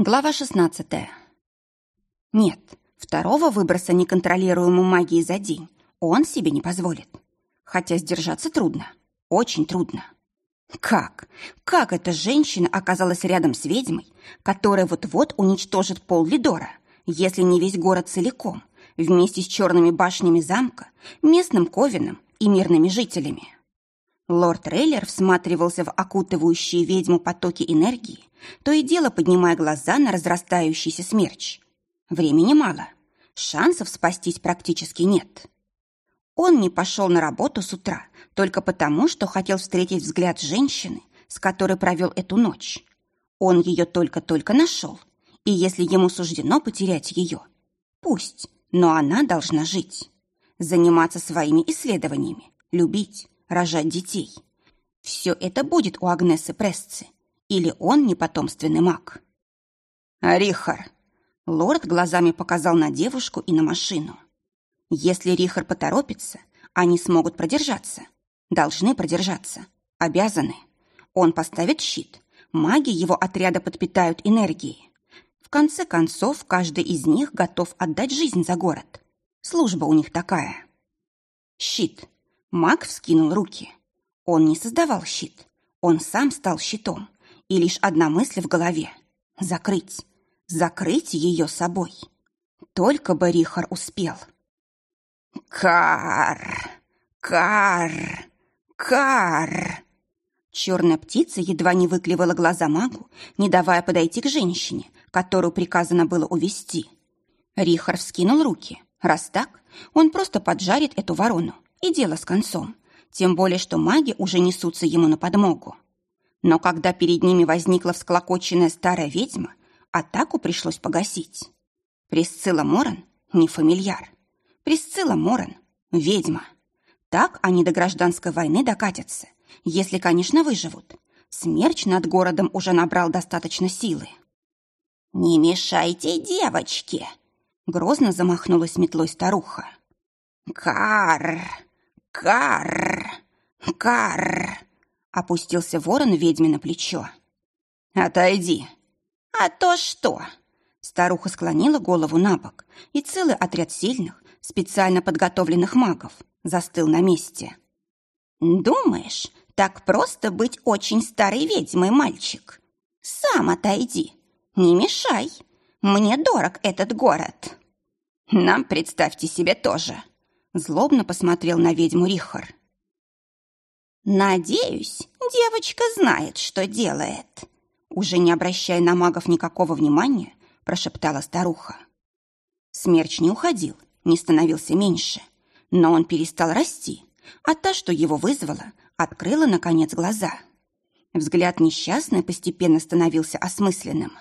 Глава 16. Нет, второго выброса неконтролируемой магии за день он себе не позволит. Хотя сдержаться трудно, очень трудно. Как? Как эта женщина оказалась рядом с ведьмой, которая вот-вот уничтожит пол Лидора, если не весь город целиком, вместе с черными башнями замка, местным ковином и мирными жителями? Лорд Рейлер всматривался в окутывающие ведьму потоки энергии, то и дело поднимая глаза на разрастающийся смерч. Времени мало, шансов спастись практически нет. Он не пошел на работу с утра только потому, что хотел встретить взгляд женщины, с которой провел эту ночь. Он ее только-только нашел, и если ему суждено потерять ее, пусть, но она должна жить, заниматься своими исследованиями, любить, рожать детей. Все это будет у Агнесы Прессы. Или он не потомственный маг. «Рихар!» Лорд глазами показал на девушку и на машину. «Если Рихар поторопится, они смогут продержаться. Должны продержаться. Обязаны. Он поставит щит. Маги его отряда подпитают энергией. В конце концов, каждый из них готов отдать жизнь за город. Служба у них такая. Щит. Маг вскинул руки. Он не создавал щит. Он сам стал щитом. И лишь одна мысль в голове — закрыть. Закрыть ее собой. Только бы Рихар успел. «Кар! Кар! Кар!» Черная птица едва не выклевала глаза магу, не давая подойти к женщине, которую приказано было увести. Рихар вскинул руки. Раз так, он просто поджарит эту ворону, и дело с концом, тем более что маги уже несутся ему на подмогу. Но когда перед ними возникла всклокоченная старая ведьма, атаку пришлось погасить. Присцилла Моран — не фамильяр. Присцилла Моран — ведьма. Так они до гражданской войны докатятся, если, конечно, выживут. Смерч над городом уже набрал достаточно силы. «Не мешайте девочке!» Грозно замахнулась метлой старуха. «Кар!» «Кар! Кар!» — опустился ворон ведьме на плечо. «Отойди!» «А то что?» Старуха склонила голову на бок, и целый отряд сильных, специально подготовленных магов застыл на месте. «Думаешь, так просто быть очень старой ведьмой, мальчик? Сам отойди, не мешай. Мне дорог этот город». «Нам, представьте себе, тоже», Злобно посмотрел на ведьму Рихар. «Надеюсь, девочка знает, что делает», уже не обращая на магов никакого внимания, прошептала старуха. Смерч не уходил, не становился меньше, но он перестал расти, а та, что его вызвала, открыла, наконец, глаза. Взгляд несчастной постепенно становился осмысленным.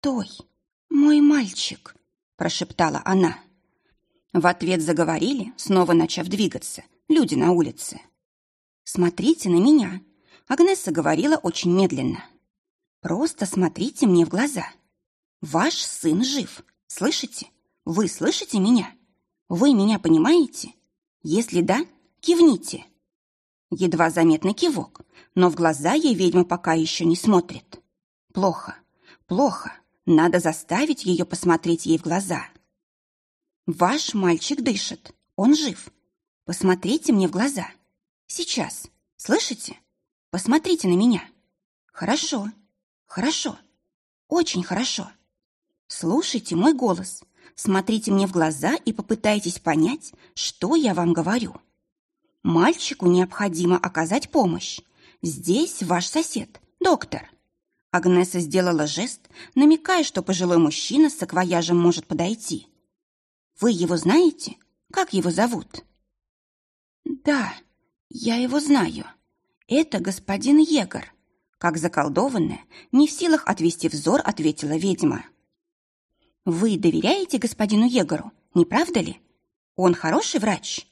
«Той, мой мальчик», — прошептала она. В ответ заговорили, снова начав двигаться, люди на улице. «Смотрите на меня», — Агнесса говорила очень медленно. «Просто смотрите мне в глаза. Ваш сын жив, слышите? Вы слышите меня? Вы меня понимаете? Если да, кивните». Едва заметный кивок, но в глаза ей ведьма пока еще не смотрит. Плохо, плохо. Надо заставить ее посмотреть ей в глаза. Ваш мальчик дышит. Он жив. Посмотрите мне в глаза. Сейчас. Слышите? Посмотрите на меня. Хорошо. Хорошо. Очень хорошо. Слушайте мой голос. Смотрите мне в глаза и попытайтесь понять, что я вам говорю. Мальчику необходимо оказать помощь. Здесь ваш сосед, доктор. Агнеса сделала жест, намекая, что пожилой мужчина с саквояжем может подойти. Вы его знаете? Как его зовут?» «Да, я его знаю. Это господин Егор», как заколдованная, не в силах отвести взор, ответила ведьма. «Вы доверяете господину Егору, не правда ли? Он хороший врач?»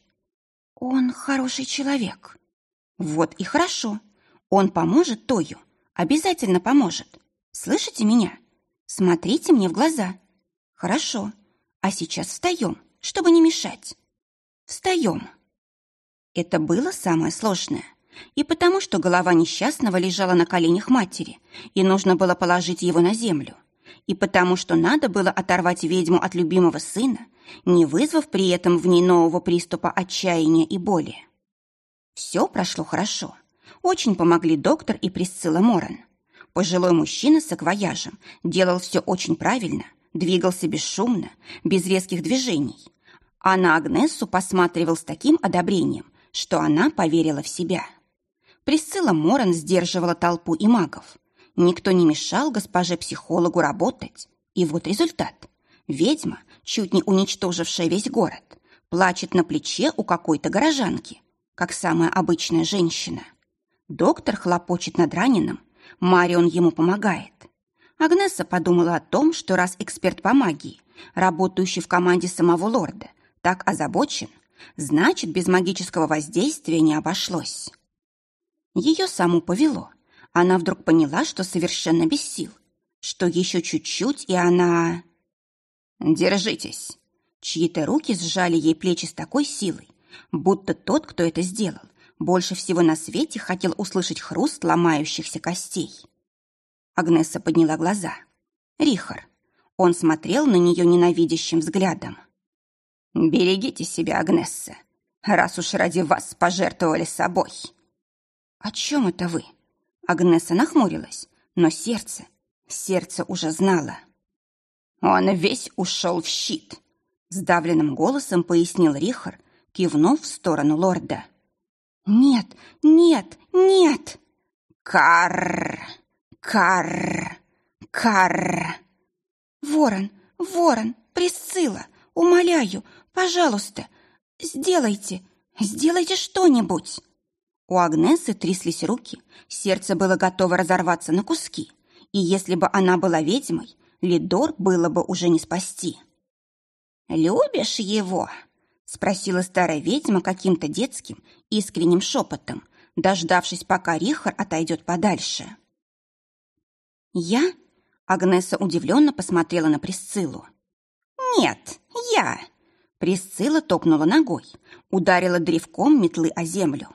«Он хороший человек». «Вот и хорошо. Он поможет Тою. Обязательно поможет. Слышите меня? Смотрите мне в глаза. Хорошо. А сейчас встаем, чтобы не мешать. Встаем. Это было самое сложное. и потому, что голова несчастного лежала на коленях матери, и нужно было положить его на землю, и потому, что надо было оторвать ведьму от любимого сына, не вызвав при этом в ней нового приступа отчаяния и боли. Все прошло хорошо. Очень помогли доктор и Присцилла Моран. Пожилой мужчина с акваяжем делал все очень правильно, двигался бесшумно, без резких движений. А на Агнессу посматривал с таким одобрением, что она поверила в себя. Присцилла Моран сдерживала толпу и магов. Никто не мешал госпоже-психологу работать. И вот результат. Ведьма, чуть не уничтожившая весь город, плачет на плече у какой-то горожанки, как самая обычная женщина. Доктор хлопочет над раненым, Марион ему помогает. Агнеса подумала о том, что раз эксперт по магии, работающий в команде самого лорда, так озабочен, значит, без магического воздействия не обошлось. Ее саму повело. Она вдруг поняла, что совершенно без сил, что еще чуть-чуть, и она... «Держитесь!» Чьи-то руки сжали ей плечи с такой силой, будто тот, кто это сделал, больше всего на свете хотел услышать хруст ломающихся костей. Агнеса подняла глаза. Рихар. Он смотрел на нее ненавидящим взглядом. «Берегите себя, Агнесса, раз уж ради вас пожертвовали собой». «О чем это вы?» Агнеса нахмурилась, но сердце, сердце уже знало. «Он весь ушел в щит», — сдавленным голосом пояснил Рихар, кивнув в сторону лорда. «Нет, нет, нет!» «Карр! Карр! Карр!» «Ворон, ворон, Присцилла, умоляю, пожалуйста, сделайте, сделайте что-нибудь!» У Агнесы тряслись руки, сердце было готово разорваться на куски, и если бы она была ведьмой, Лидор было бы уже не спасти. «Любишь его?» — спросила старая ведьма каким-то детским, искренним шепотом, дождавшись, пока Рихар отойдет подальше. «Я?» — Агнеса удивленно посмотрела на Присциллу. «Нет, я!» Присцилла топнула ногой, ударила древком метлы о землю.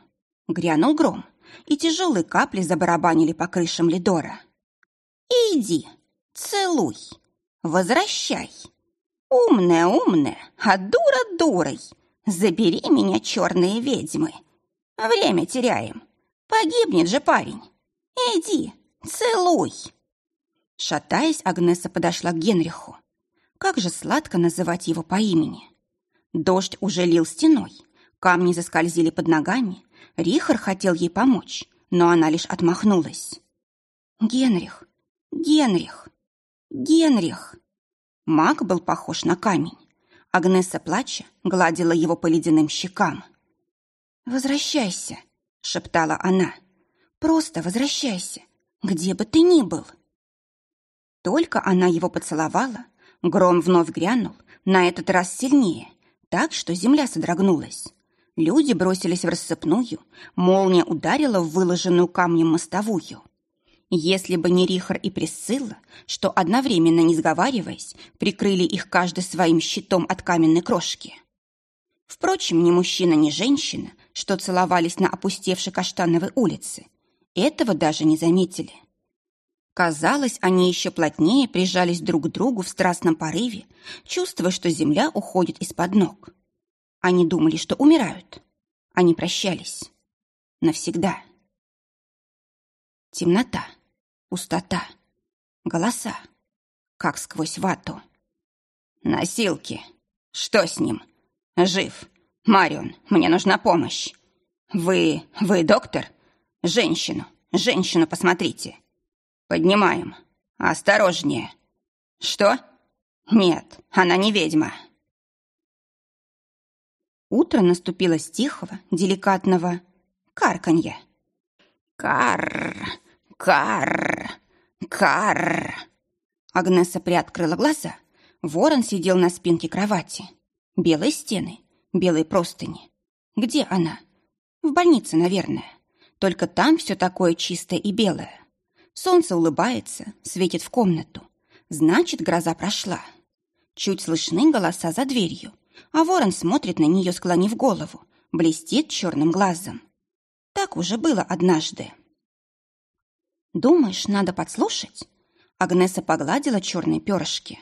Грянул гром, и тяжелые капли забарабанили по крышам Лидора. «Иди, целуй, возвращай. Умная, умная, а дура дурой. Забери меня, черные ведьмы. Время теряем. Погибнет же парень. Иди, целуй». Шатаясь, Агнеса подошла к Генриху. Как же сладко называть его по имени. Дождь уже лил стеной, камни заскользили под ногами, Рихар хотел ей помочь, но она лишь отмахнулась. «Генрих! Генрих! Генрих!» Маг был похож на камень. Агнеса, плача, гладила его по ледяным щекам. «Возвращайся!» — шептала она. «Просто возвращайся, где бы ты ни был!» Только она его поцеловала, гром вновь грянул, на этот раз сильнее, так что земля содрогнулась. Люди бросились в рассыпную, молния ударила в выложенную камнем мостовую. Если бы не Рихар и Присцилла, что одновременно, не сговариваясь, прикрыли их каждый своим щитом от каменной крошки. Впрочем, ни мужчина, ни женщина, что целовались на опустевшей каштановой улице, этого даже не заметили. Казалось, они еще плотнее прижались друг к другу в страстном порыве, чувствуя, что земля уходит из-под ног. Они думали, что умирают. Они прощались. Навсегда. Темнота, пустота, голоса, как сквозь вату. Носилки. Что с ним? Жив. Марион, мне нужна помощь. Вы... вы доктор? Женщину, женщину посмотрите. Поднимаем. Осторожнее. Что? Нет, она не ведьма. Утро наступило с тихого, деликатного карканья. Кар, кар, кар. Агнеса приоткрыла глаза. Ворон сидел на спинке кровати. Белые стены, белые простыни. Где она? В больнице, наверное. Только там все такое чистое и белое. Солнце улыбается, светит в комнату. Значит, гроза прошла. Чуть слышны голоса за дверью а ворон смотрит на нее, склонив голову, блестит черным глазом. Так уже было однажды. «Думаешь, надо подслушать?» Агнеса погладила черные перышки.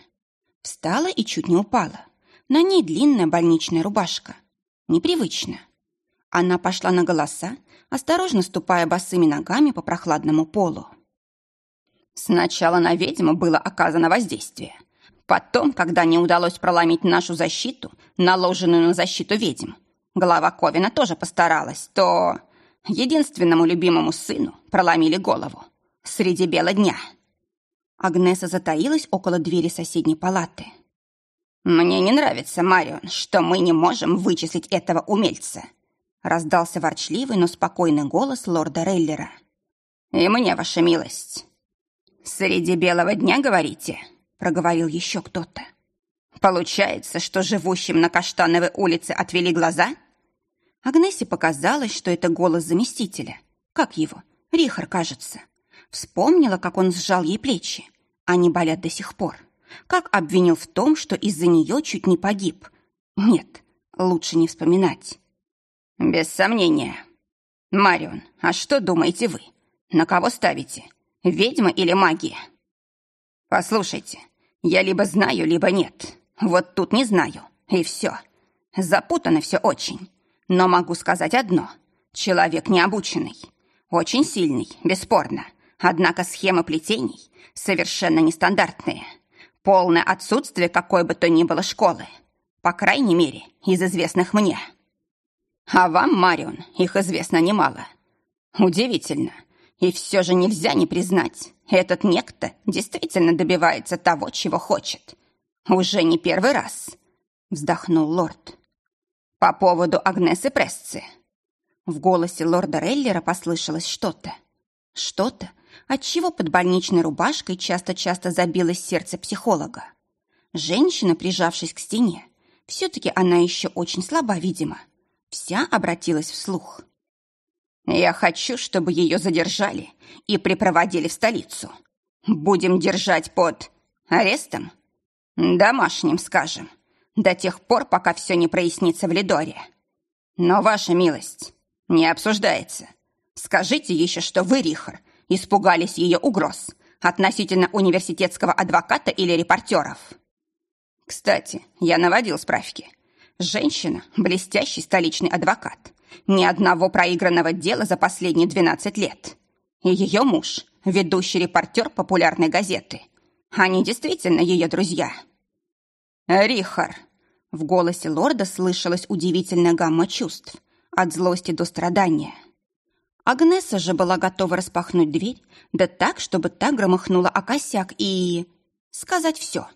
Встала и чуть не упала. На ней длинная больничная рубашка. Непривычно. Она пошла на голоса, осторожно ступая босыми ногами по прохладному полу. Сначала на ведьму было оказано воздействие. Потом, когда не удалось проломить нашу защиту, наложенную на защиту ведьм, глава Ковина тоже постаралась, то единственному любимому сыну проломили голову. Среди бела дня. Агнеса затаилась около двери соседней палаты. «Мне не нравится, Марион, что мы не можем вычислить этого умельца», раздался ворчливый, но спокойный голос лорда Рейлера. «И мне, ваша милость». «Среди белого дня, говорите?» проговорил еще кто-то. «Получается, что живущим на Каштановой улице отвели глаза?» Агнессе показалось, что это голос заместителя. Как его? Рихар, кажется. Вспомнила, как он сжал ей плечи. Они болят до сих пор. Как обвинил в том, что из-за нее чуть не погиб. Нет, лучше не вспоминать. Без сомнения. Марион, а что думаете вы? На кого ставите? Ведьма или магия? Послушайте, я либо знаю, либо нет. Вот тут не знаю. И все. Запутано все очень. Но могу сказать одно. Человек необученный. Очень сильный, бесспорно. Однако схемы плетений совершенно нестандартные. Полное отсутствие какой бы то ни было школы. По крайней мере, из известных мне. А вам, Марион, их известно немало. Удивительно. И все же нельзя не признать, этот некто действительно добивается того, чего хочет. Уже не первый раз, вздохнул лорд. По поводу Агнесы Прессы. В голосе лорда Реллера послышалось что-то. Что-то, от чего под больничной рубашкой часто-часто забилось сердце психолога. Женщина, прижавшись к стене, все-таки она еще очень слаба, видимо, вся обратилась вслух. Я хочу, чтобы ее задержали и припроводили в столицу. Будем держать под арестом? Домашним, скажем, до тех пор, пока все не прояснится в Лидоре. Но, ваша милость, не обсуждается. Скажите еще, что вы, Рихар, испугались ее угроз относительно университетского адвоката или репортеров. Кстати, я наводил справки. Женщина – блестящий столичный адвокат ни одного проигранного дела за последние 12 лет. И ее муж, ведущий репортер популярной газеты. Они действительно ее друзья. «Рихар!» В голосе лорда слышалась удивительная гамма чувств. От злости до страдания. Агнеса же была готова распахнуть дверь, да так, чтобы так громыхнула о косяк и... Сказать все.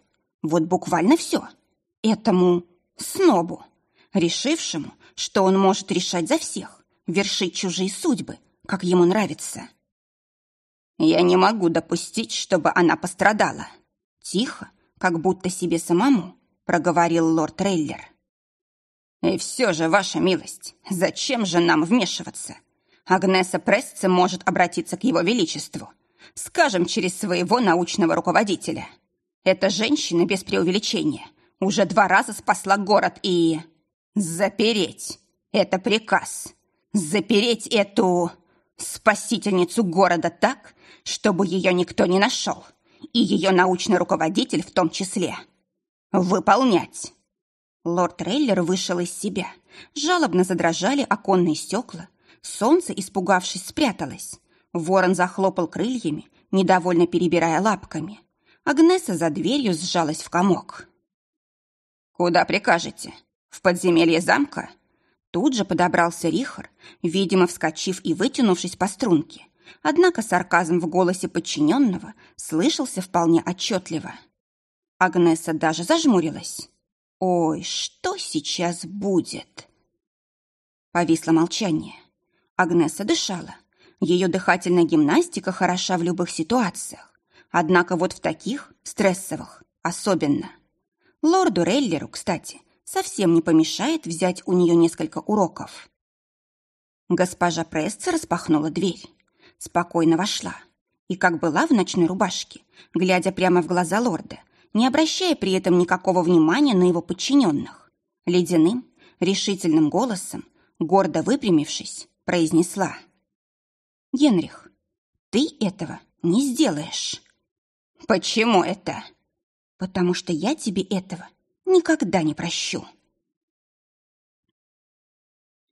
Вот буквально все. Этому снобу, решившему, что он может решать за всех, вершить чужие судьбы, как ему нравится. Я не могу допустить, чтобы она пострадала. Тихо, как будто себе самому, проговорил лорд Рейлер. И все же, ваша милость, зачем же нам вмешиваться? Агнеса Пресце может обратиться к его величеству, скажем, через своего научного руководителя. Эта женщина, без преувеличения, уже два раза спасла город и... Запереть. Это приказ. Запереть эту спасительницу города так, чтобы ее никто не нашел. И ее научный руководитель в том числе. Выполнять. Лорд Рейлер вышел из себя. Жалобно задрожали оконные стекла. Солнце, испугавшись, спряталось. Ворон захлопал крыльями, недовольно перебирая лапками. Агнеса за дверью сжалась в комок. «Куда прикажете?» В подземелье замка тут же подобрался Рихар, видимо, вскочив и вытянувшись по струнке. Однако сарказм в голосе подчиненного слышался вполне отчетливо. Агнеса даже зажмурилась. «Ой, что сейчас будет?» Повисло молчание. Агнеса дышала. Ее дыхательная гимнастика хороша в любых ситуациях. Однако вот в таких, стрессовых, особенно. Лорду Реллеру, кстати, совсем не помешает взять у нее несколько уроков. Госпожа Пресса распахнула дверь, спокойно вошла и, как была в ночной рубашке, глядя прямо в глаза лорда, не обращая при этом никакого внимания на его подчиненных, ледяным, решительным голосом, гордо выпрямившись, произнесла — Генрих, ты этого не сделаешь. Почему это? Потому что я тебе этого никогда не прощу.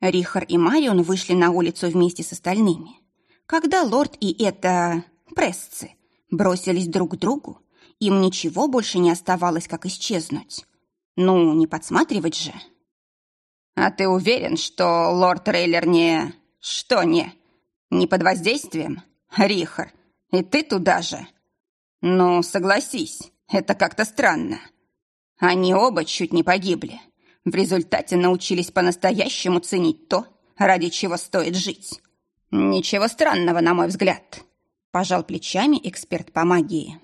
Рихар и Марион вышли на улицу вместе с остальными. Когда лорд и это... прессцы бросились друг к другу, им ничего больше не оставалось, как исчезнуть. Ну, не подсматривать же. «А ты уверен, что лорд Рейлер не... что не... не под воздействием? Рихар, и ты туда же?» «Ну, согласись, это как-то странно. Они оба чуть не погибли. В результате научились по-настоящему ценить то, ради чего стоит жить. Ничего странного, на мой взгляд», – пожал плечами эксперт по магии.